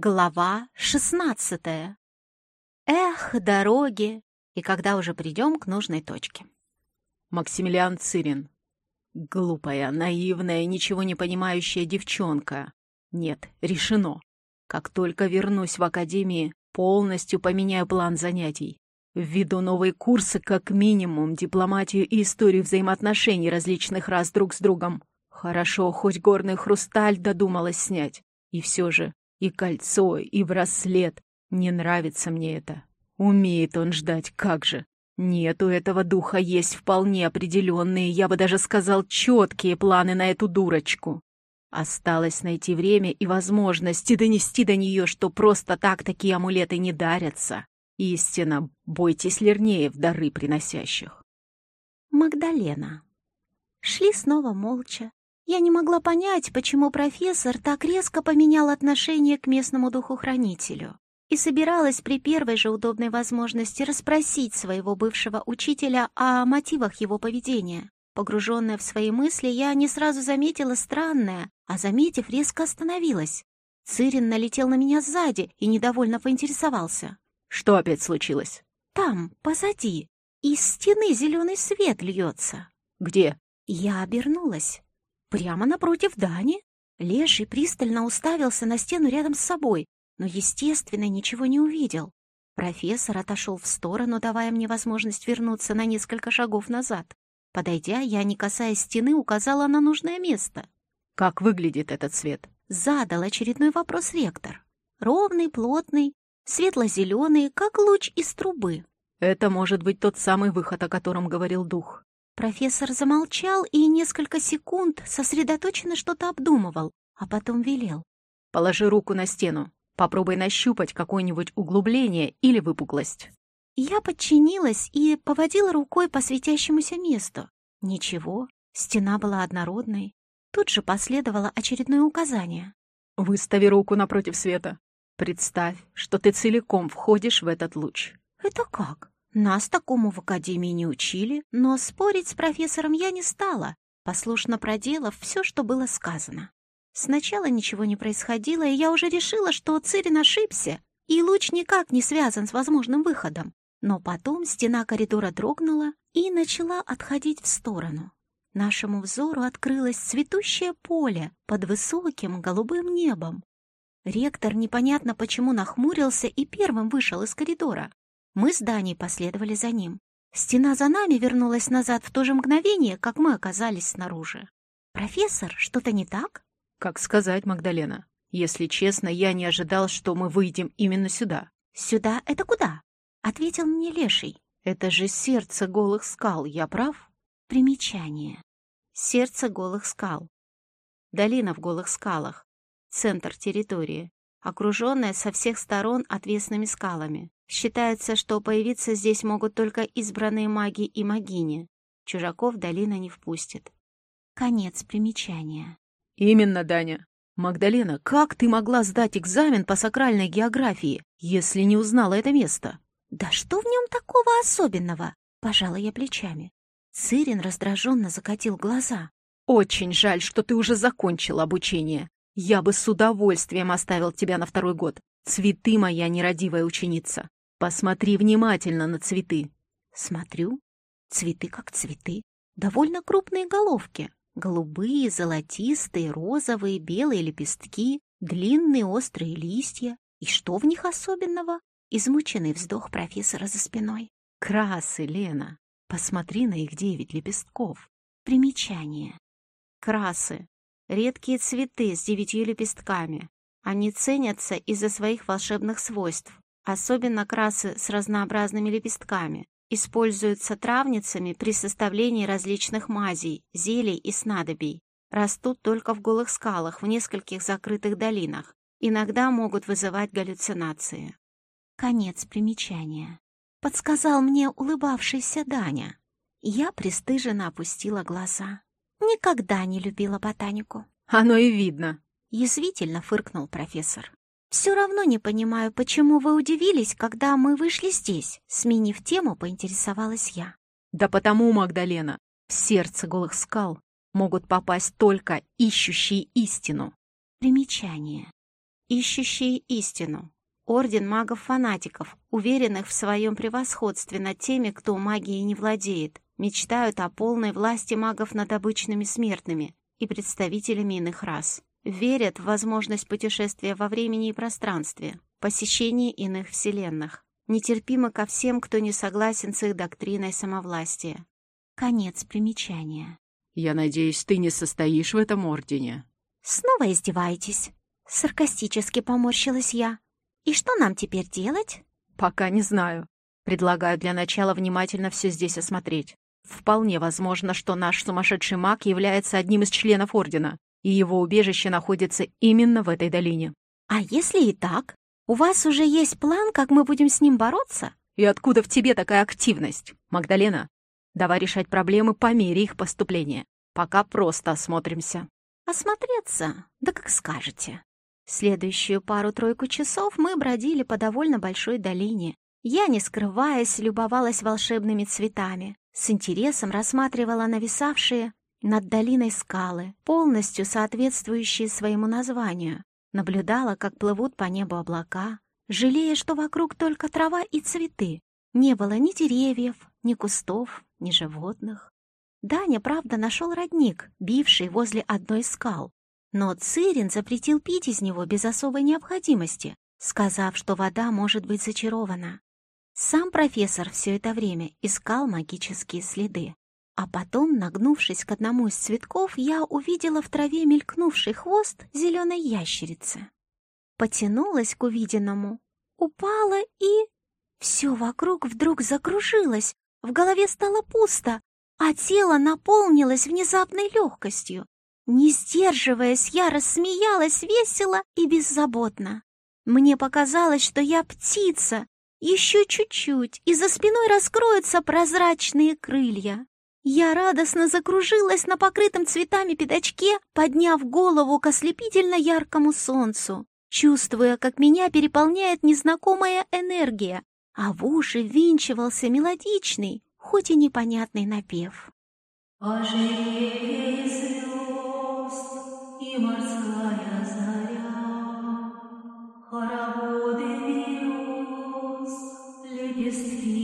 Глава шестнадцатая. Эх, дороги! И когда уже придем к нужной точке? Максимилиан Цирин. Глупая, наивная, ничего не понимающая девчонка. Нет, решено. Как только вернусь в академии, полностью поменяю план занятий. Введу новые курсы, как минимум, дипломатию и историю взаимоотношений различных рас друг с другом. Хорошо, хоть горный хрусталь додумалась снять. И все же, и кольцо, и браслет. Не нравится мне это. Умеет он ждать, как же. Нет, у этого духа есть вполне определенные, я бы даже сказал, четкие планы на эту дурочку. Осталось найти время и возможности донести до нее, что просто так такие амулеты не дарятся. Истина, бойтесь Лернеев, дары приносящих. Магдалена. Шли снова молча, я не могла понять, почему профессор так резко поменял отношение к местному духохранителю и собиралась при первой же удобной возможности расспросить своего бывшего учителя о мотивах его поведения. Погруженная в свои мысли, я не сразу заметила странное, а заметив, резко остановилась. Цирин налетел на меня сзади и недовольно поинтересовался. «Что опять случилось?» «Там, позади. Из стены зеленый свет льется». «Где?» Я обернулась. Прямо напротив Дани Леший пристально уставился на стену рядом с собой, но, естественно, ничего не увидел. Профессор отошел в сторону, давая мне возможность вернуться на несколько шагов назад. Подойдя, я, не касаясь стены, указала на нужное место. «Как выглядит этот цвет?» Задал очередной вопрос ректор. Ровный, плотный, светло-зеленый, как луч из трубы. «Это может быть тот самый выход, о котором говорил дух. Профессор замолчал и несколько секунд сосредоточенно что-то обдумывал, а потом велел. «Положи руку на стену. Попробуй нащупать какое-нибудь углубление или выпуклость». Я подчинилась и поводила рукой по светящемуся месту. Ничего, стена была однородной. Тут же последовало очередное указание. «Выстави руку напротив света. Представь, что ты целиком входишь в этот луч». «Это как?» Нас такому в академии не учили, но спорить с профессором я не стала, послушно проделав все, что было сказано. Сначала ничего не происходило, и я уже решила, что Цирин ошибся, и луч никак не связан с возможным выходом. Но потом стена коридора дрогнула и начала отходить в сторону. Нашему взору открылось цветущее поле под высоким голубым небом. Ректор непонятно почему нахмурился и первым вышел из коридора. Мы с Даней последовали за ним. Стена за нами вернулась назад в то же мгновение, как мы оказались снаружи. «Профессор, что-то не так?» «Как сказать, Магдалена? Если честно, я не ожидал, что мы выйдем именно сюда». «Сюда — это куда?» — ответил мне Леший. «Это же сердце голых скал, я прав?» Примечание. Сердце голых скал. Долина в голых скалах. Центр территории окруженная со всех сторон отвесными скалами. Считается, что появиться здесь могут только избранные маги и магини. Чужаков долина не впустит. Конец примечания. Именно, Даня. Магдалена, как ты могла сдать экзамен по сакральной географии, если не узнала это место? Да что в нем такого особенного? Пожала я плечами. Цирин раздраженно закатил глаза. Очень жаль, что ты уже закончил обучение. Я бы с удовольствием оставил тебя на второй год. Цветы, моя нерадивая ученица. Посмотри внимательно на цветы. Смотрю. Цветы как цветы. Довольно крупные головки. Голубые, золотистые, розовые, белые лепестки, длинные острые листья. И что в них особенного? Измученный вздох профессора за спиной. Красы, Лена. Посмотри на их девять лепестков. Примечание. Красы Редкие цветы с девятью лепестками. Они ценятся из-за своих волшебных свойств, особенно красы с разнообразными лепестками. Используются травницами при составлении различных мазей, зелий и снадобий. Растут только в голых скалах в нескольких закрытых долинах. Иногда могут вызывать галлюцинации. Конец примечания. Подсказал мне улыбавшийся Даня. Я пристыженно опустила глаза. Никогда не любила ботанику. Оно и видно. Язвительно фыркнул профессор. Все равно не понимаю, почему вы удивились, когда мы вышли здесь. Сменив тему, поинтересовалась я. Да потому, Магдалена, в сердце голых скал могут попасть только ищущие истину. Примечание. ищущие истину. Орден магов-фанатиков, уверенных в своем превосходстве над теми, кто магией не владеет, мечтают о полной власти магов над обычными смертными и представителями иных рас. Верят в возможность путешествия во времени и пространстве, посещения иных вселенных. Нетерпимо ко всем, кто не согласен с их доктриной самовластия. Конец примечания. «Я надеюсь, ты не состоишь в этом ордене?» «Снова издеваетесь?» Саркастически поморщилась я. «И что нам теперь делать?» «Пока не знаю. Предлагаю для начала внимательно все здесь осмотреть. Вполне возможно, что наш сумасшедший маг является одним из членов Ордена, и его убежище находится именно в этой долине». «А если и так? У вас уже есть план, как мы будем с ним бороться?» «И откуда в тебе такая активность, Магдалена? Давай решать проблемы по мере их поступления. Пока просто осмотримся». «Осмотреться? Да как скажете». Следующую пару-тройку часов мы бродили по довольно большой долине. Я, не скрываясь, любовалась волшебными цветами, с интересом рассматривала нависавшие над долиной скалы, полностью соответствующие своему названию, наблюдала, как плывут по небу облака, жалея, что вокруг только трава и цветы. Не было ни деревьев, ни кустов, ни животных. Даня, правда, нашел родник, бивший возле одной из скал, но Цирин запретил пить из него без особой необходимости, сказав, что вода может быть зачарована. Сам профессор все это время искал магические следы. А потом, нагнувшись к одному из цветков, я увидела в траве мелькнувший хвост зеленой ящерицы. Потянулась к увиденному, упала и... Все вокруг вдруг закружилось, в голове стало пусто, а тело наполнилось внезапной легкостью. Не сдерживаясь, я рассмеялась весело и беззаботно. Мне показалось, что я птица. Еще чуть-чуть, и за спиной раскроются прозрачные крылья. Я радостно закружилась на покрытом цветами пятачке, подняв голову к ослепительно яркому солнцу, чувствуя, как меня переполняет незнакомая энергия, а в уши винчивался мелодичный, хоть и непонятный напев. Хороводы берез, лепестки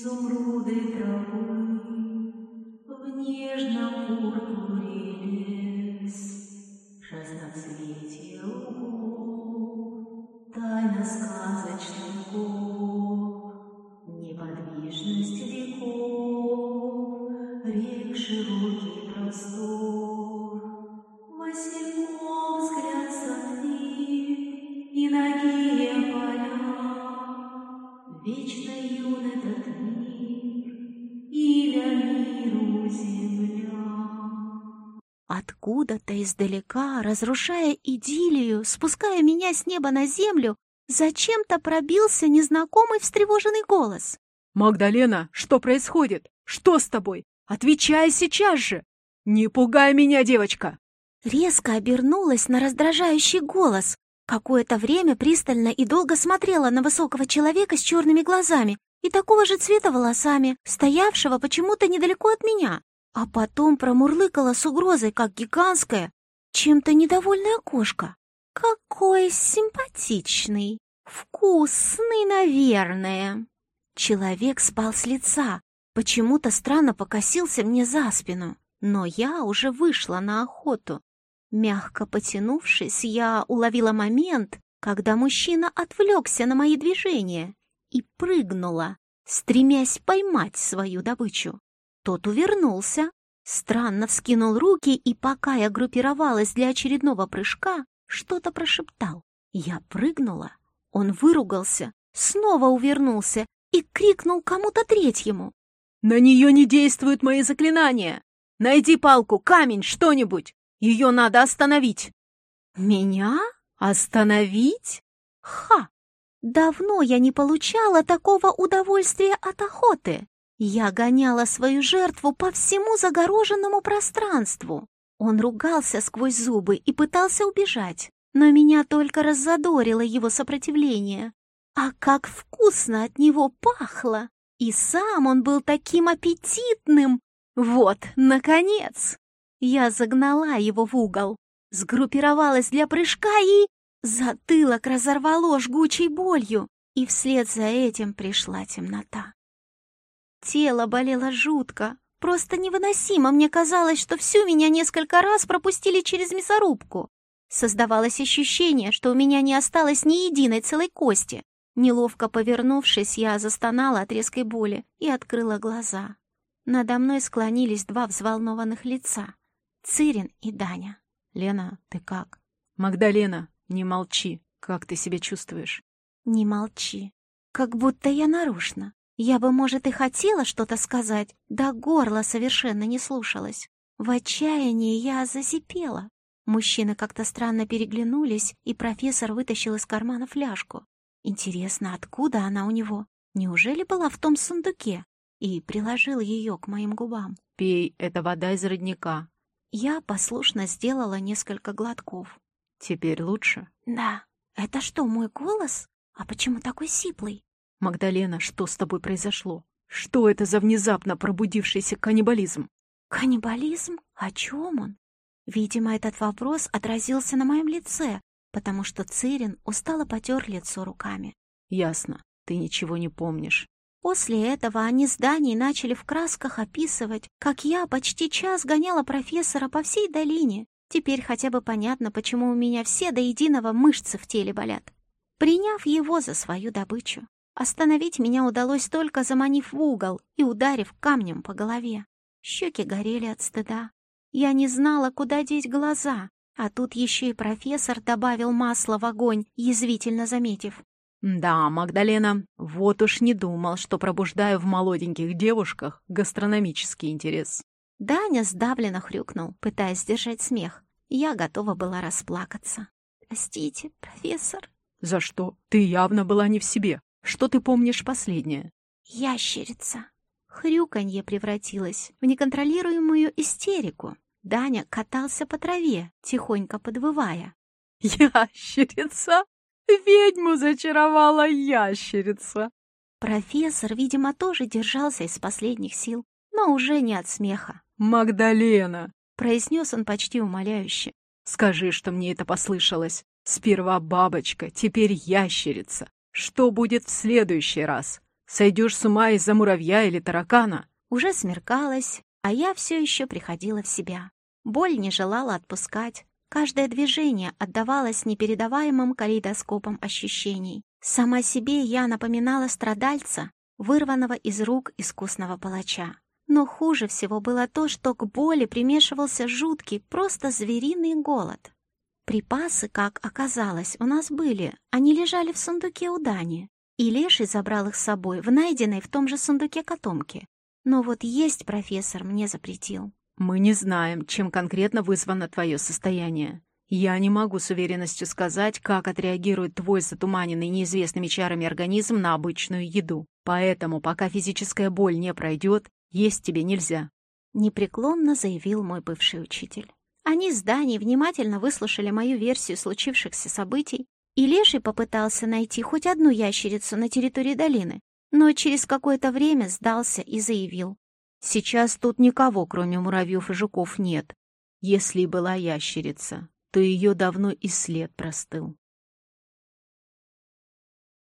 изумруды травы в нежном земля. Откуда-то издалека, разрушая идиллию, спуская меня с неба на землю, зачем-то пробился незнакомый встревоженный голос. «Магдалена, что происходит? Что с тобой? Отвечай сейчас же! Не пугай меня, девочка!» Резко обернулась на раздражающий голос. Какое-то время пристально и долго смотрела на высокого человека с черными глазами и такого же цвета волосами, стоявшего почему-то недалеко от меня. А потом промурлыкала с угрозой, как гигантская, чем-то недовольная кошка. Какой симпатичный! Вкусный, наверное. Человек спал с лица, почему-то странно покосился мне за спину, но я уже вышла на охоту. Мягко потянувшись, я уловила момент, когда мужчина отвлекся на мои движения и прыгнула, стремясь поймать свою добычу. Тот увернулся, странно вскинул руки и, пока я группировалась для очередного прыжка, что-то прошептал. Я прыгнула. Он выругался, снова увернулся и крикнул кому-то третьему. «На нее не действуют мои заклинания! Найди палку, камень, что-нибудь! Ее надо остановить!» «Меня? Остановить? Ха! Давно я не получала такого удовольствия от охоты. Я гоняла свою жертву по всему загороженному пространству. Он ругался сквозь зубы и пытался убежать, но меня только раззадорило его сопротивление. А как вкусно от него пахло! И сам он был таким аппетитным. Вот, наконец! Я загнала его в угол, сгруппировалась для прыжка и... Затылок разорвало жгучей болью, и вслед за этим пришла темнота. Тело болело жутко, просто невыносимо. Мне казалось, что всю меня несколько раз пропустили через мясорубку. Создавалось ощущение, что у меня не осталось ни единой целой кости. Неловко повернувшись, я застонала от резкой боли и открыла глаза. Надо мной склонились два взволнованных лица — Цирин и Даня. «Лена, ты как?» «Магдалена, не молчи. Как ты себя чувствуешь?» «Не молчи. Как будто я нарушна. Я бы, может, и хотела что-то сказать, да горло совершенно не слушалось. В отчаянии я засипела. Мужчины как-то странно переглянулись, и профессор вытащил из кармана фляжку. Интересно, откуда она у него? Неужели была в том сундуке? И приложил ее к моим губам. «Пей, это вода из родника». Я послушно сделала несколько глотков. «Теперь лучше?» «Да. Это что, мой голос? А почему такой сиплый?» «Магдалена, что с тобой произошло? Что это за внезапно пробудившийся каннибализм?» «Каннибализм? О чем он?» Видимо, этот вопрос отразился на моем лице, потому что Цирин устало потер лицо руками. «Ясно, ты ничего не помнишь». После этого они с Даней начали в красках описывать, как я почти час гоняла профессора по всей долине. Теперь хотя бы понятно, почему у меня все до единого мышцы в теле болят. Приняв его за свою добычу, остановить меня удалось только заманив в угол и ударив камнем по голове. Щеки горели от стыда. Я не знала, куда деть глаза, а тут еще и профессор добавил масло в огонь, язвительно заметив. «Да, Магдалена, вот уж не думал, что пробуждаю в молоденьких девушках гастрономический интерес». Даня сдавленно хрюкнул, пытаясь сдержать смех. Я готова была расплакаться. «Простите, профессор». «За что? Ты явно была не в себе. Что ты помнишь последнее?» «Ящерица». Хрюканье превратилось в неконтролируемую истерику. Даня катался по траве, тихонько подвывая. «Ящерица! Ведьму зачаровала ящерица!» Профессор, видимо, тоже держался из последних сил, но уже не от смеха. «Магдалена!» — произнес он почти умоляюще. «Скажи, что мне это послышалось. Сперва бабочка, теперь ящерица. Что будет в следующий раз? Сойдешь с ума из-за муравья или таракана?» Уже смеркалось, а я все еще приходила в себя. Боль не желала отпускать. Каждое движение отдавалось непередаваемым калейдоскопом ощущений. Сама себе я напоминала страдальца, вырванного из рук искусного палача. Но хуже всего было то, что к боли примешивался жуткий, просто звериный голод. Припасы, как оказалось, у нас были. Они лежали в сундуке у Дани. И Леший забрал их с собой в найденной в том же сундуке котомке. Но вот есть профессор мне запретил. Мы не знаем, чем конкретно вызвано твое состояние. Я не могу с уверенностью сказать, как отреагирует твой затуманенный неизвестными чарами организм на обычную еду. Поэтому, пока физическая боль не пройдет, есть тебе нельзя. Непреклонно заявил мой бывший учитель. Они с Даней внимательно выслушали мою версию случившихся событий, и Леший попытался найти хоть одну ящерицу на территории долины, но через какое-то время сдался и заявил. «Сейчас тут никого, кроме муравьев и жуков, нет. Если была ящерица, то ее давно и след простыл».